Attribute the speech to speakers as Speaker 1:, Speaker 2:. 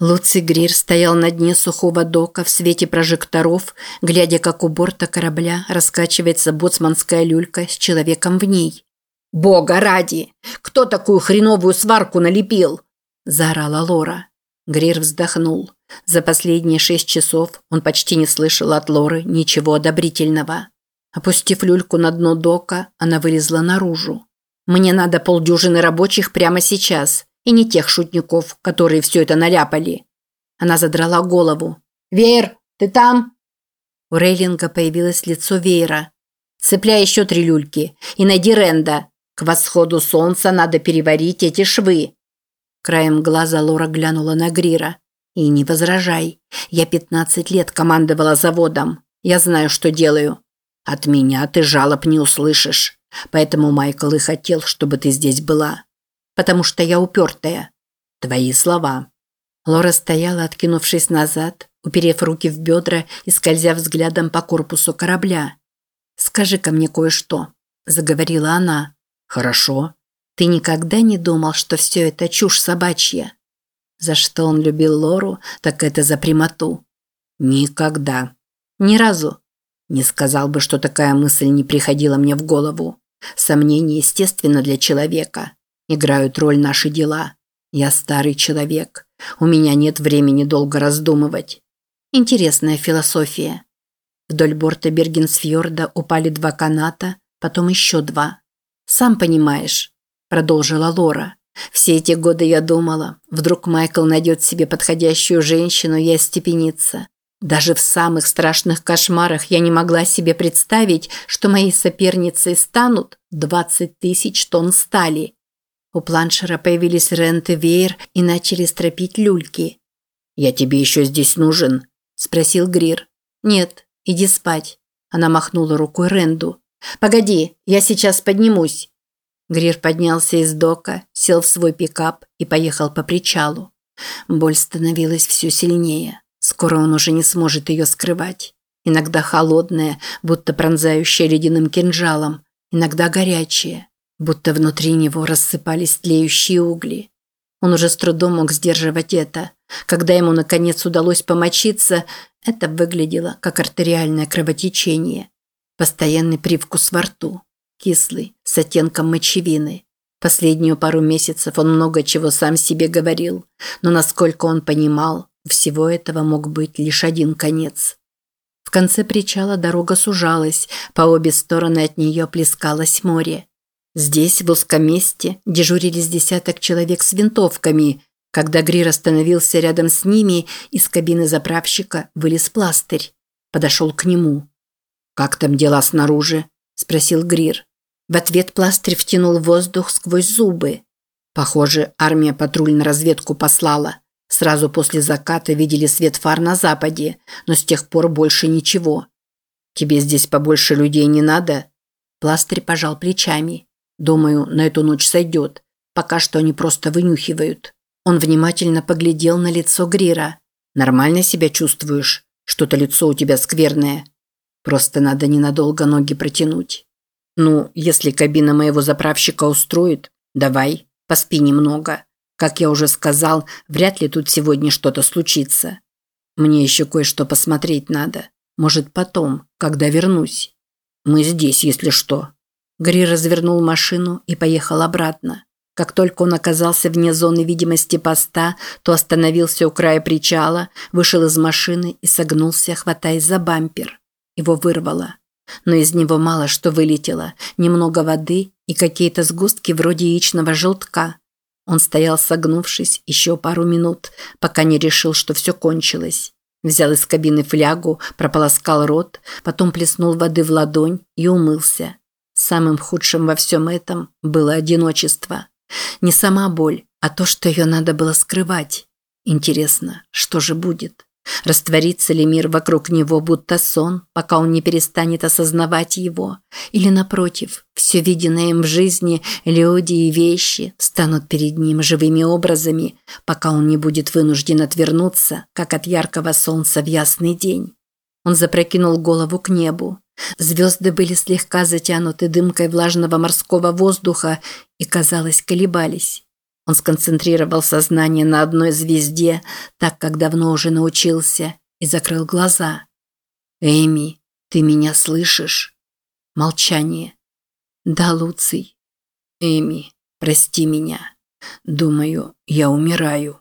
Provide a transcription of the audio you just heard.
Speaker 1: Луций Грир стоял на дне сухого дока в свете прожекторов, глядя, как у борта корабля раскачивается боцманская люлька с человеком в ней. «Бога ради! Кто такую хреновую сварку налепил?» – заорала Лора. Грир вздохнул. За последние шесть часов он почти не слышал от Лоры ничего одобрительного. Опустив люльку на дно дока, она вылезла наружу. «Мне надо полдюжины рабочих прямо сейчас, и не тех шутников, которые все это наляпали». Она задрала голову. «Веер, ты там?» У Рейлинга появилось лицо Веера. «Цепляй еще три люльки и найди Ренда. К восходу солнца надо переварить эти швы». Краем глаза Лора глянула на Грира. «И не возражай. Я пятнадцать лет командовала заводом. Я знаю, что делаю. От меня ты жалоб не услышишь. Поэтому Майкл и хотел, чтобы ты здесь была. Потому что я упертая. Твои слова». Лора стояла, откинувшись назад, уперев руки в бедра и скользя взглядом по корпусу корабля. «Скажи-ка мне кое-что», – заговорила она. «Хорошо. Ты никогда не думал, что все это чушь собачья?» За что он любил Лору, так это за прямоту. «Никогда. Ни разу. Не сказал бы, что такая мысль не приходила мне в голову. Сомнения естественно для человека. Играют роль наши дела. Я старый человек. У меня нет времени долго раздумывать. Интересная философия. Вдоль борта Бергенсфьорда упали два каната, потом еще два. «Сам понимаешь», – продолжила Лора. «Все эти годы я думала, вдруг Майкл найдет себе подходящую женщину и остепенится. Даже в самых страшных кошмарах я не могла себе представить, что моей соперницей станут 20 тысяч тонн стали. У планшера появились Рент и Веер и начали стропить люльки. «Я тебе еще здесь нужен?» – спросил Грир. «Нет, иди спать». Она махнула рукой Ренду. «Погоди, я сейчас поднимусь». Грир поднялся из дока, сел в свой пикап и поехал по причалу. Боль становилась все сильнее. Скоро он уже не сможет ее скрывать. Иногда холодная, будто пронзающая ледяным кинжалом, иногда горячая, будто внутри него рассыпались тлеющие угли. Он уже с трудом мог сдерживать это. Когда ему наконец удалось помочиться, это выглядело как артериальное кровотечение. Постоянный привкус во рту, кислый, с оттенком мочевины. Последнюю пару месяцев он много чего сам себе говорил, но насколько он понимал, всего этого мог быть лишь один конец. В конце причала дорога сужалась, по обе стороны от нее плескалось море. Здесь, в узком месте, дежурились десяток человек с винтовками. Когда Грир остановился рядом с ними, из кабины заправщика вылез пластырь. Подошел к нему. «Как там дела снаружи?» – спросил Грир. В ответ пластырь втянул воздух сквозь зубы. Похоже, армия патруль на разведку послала. Сразу после заката видели свет фар на западе, но с тех пор больше ничего. Тебе здесь побольше людей не надо? Пластырь пожал плечами. Думаю, на эту ночь сойдет. Пока что они просто вынюхивают. Он внимательно поглядел на лицо Грира. Нормально себя чувствуешь? Что-то лицо у тебя скверное. Просто надо ненадолго ноги протянуть. Ну, если кабина моего заправщика устроит, давай, поспи немного. Как я уже сказал, вряд ли тут сегодня что-то случится. Мне еще кое-что посмотреть надо. Может, потом, когда вернусь. Мы здесь, если что. Гри развернул машину и поехал обратно. Как только он оказался вне зоны видимости поста, то остановился у края причала, вышел из машины и согнулся, хватаясь за бампер. Его вырвало. Но из него мало что вылетело. Немного воды и какие-то сгустки вроде яичного желтка. Он стоял согнувшись еще пару минут, пока не решил, что все кончилось. Взял из кабины флягу, прополоскал рот, потом плеснул воды в ладонь и умылся. Самым худшим во всем этом было одиночество. Не сама боль, а то, что ее надо было скрывать. Интересно, что же будет? Растворится ли мир вокруг него будто сон, пока он не перестанет осознавать его? Или напротив, все виденное им в жизни, люди и вещи станут перед ним живыми образами, пока он не будет вынужден отвернуться, как от яркого солнца в ясный день? Он запрокинул голову к небу. Звезды были слегка затянуты дымкой влажного морского воздуха и, казалось, колебались. Он сконцентрировал сознание на одной звезде, так как давно уже научился, и закрыл глаза. «Эми, ты меня слышишь?» Молчание. «Да, Луций». «Эми, прости меня. Думаю, я умираю».